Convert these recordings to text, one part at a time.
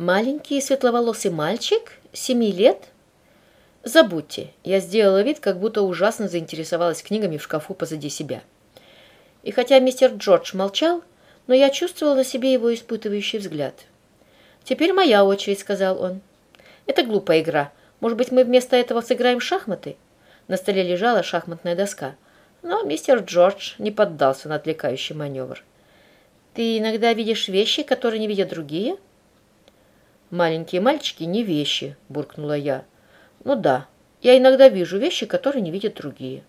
Маленький светловолосый мальчик? Семи лет? Забудьте, я сделала вид, как будто ужасно заинтересовалась книгами в шкафу позади себя. И хотя мистер Джордж молчал, но я чувствовала на себе его испытывающий взгляд. «Теперь моя очередь», — сказал он. «Это глупая игра. Может быть, мы вместо этого сыграем шахматы?» На столе лежала шахматная доска. Но мистер Джордж не поддался на отвлекающий маневр. «Ты иногда видишь вещи, которые не видят другие?» «Маленькие мальчики не вещи», — буркнула я. «Ну да, я иногда вижу вещи, которые не видят другие».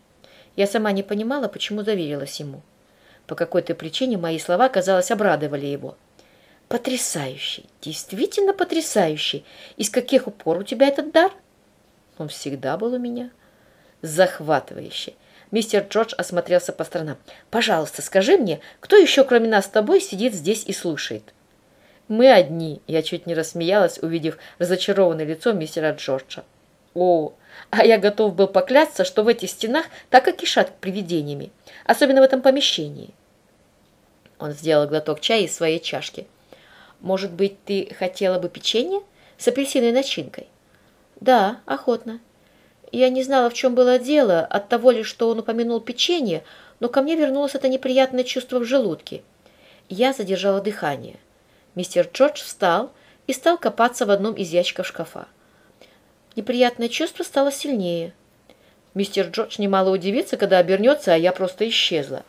Я сама не понимала, почему доверилась ему. По какой-то причине мои слова, казалось, обрадовали его. «Потрясающий! Действительно потрясающий! Из каких упор у тебя этот дар?» «Он всегда был у меня». «Захватывающий!» Мистер Джордж осмотрелся по сторонам. «Пожалуйста, скажи мне, кто еще, кроме нас с тобой, сидит здесь и слушает?» «Мы одни», — я чуть не рассмеялась, увидев разочарованное лицо мистера Джорджа. «О, а я готов был поклясться, что в этих стенах так и кишат привидениями, особенно в этом помещении». Он сделал глоток чая из своей чашки. «Может быть, ты хотела бы печенье с апельсиновой начинкой?» «Да, охотно». Я не знала, в чем было дело, от того ли, что он упомянул печенье, но ко мне вернулось это неприятное чувство в желудке. Я задержала дыхание. Мистер Джордж встал и стал копаться в одном из ящиков шкафа. Неприятное чувство стало сильнее. Мистер Джордж немало удивится, когда обернется, а я просто исчезла.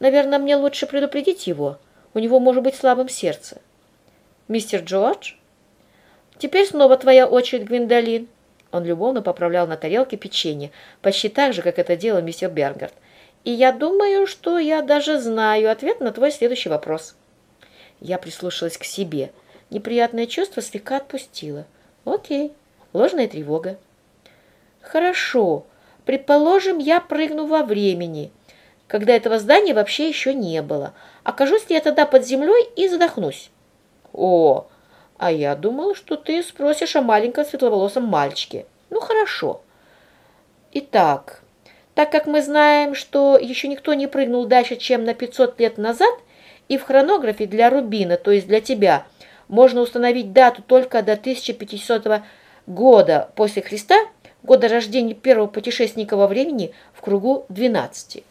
Наверное, мне лучше предупредить его. У него может быть слабым сердце. Мистер Джордж? Теперь снова твоя очередь, Гвиндолин. Он любовно поправлял на тарелке печенье, почти так же, как это делал мистер Бернгард. И я думаю, что я даже знаю ответ на твой следующий вопрос. Я прислушалась к себе. Неприятное чувство слегка отпустило. Окей, ложная тревога. Хорошо. Предположим, я прыгну во времени, когда этого здания вообще еще не было. Окажусь ли я тогда под землей и задохнусь? О, а я думала, что ты спросишь о маленьком светловолосом мальчике. Ну, хорошо. Итак, так как мы знаем, что еще никто не прыгнул дальше, чем на 500 лет назад, и в хронографе для Рубина, то есть для тебя, можно установить дату только до 1500 года после Христа, года рождения первого путешественника во времени в кругу 12.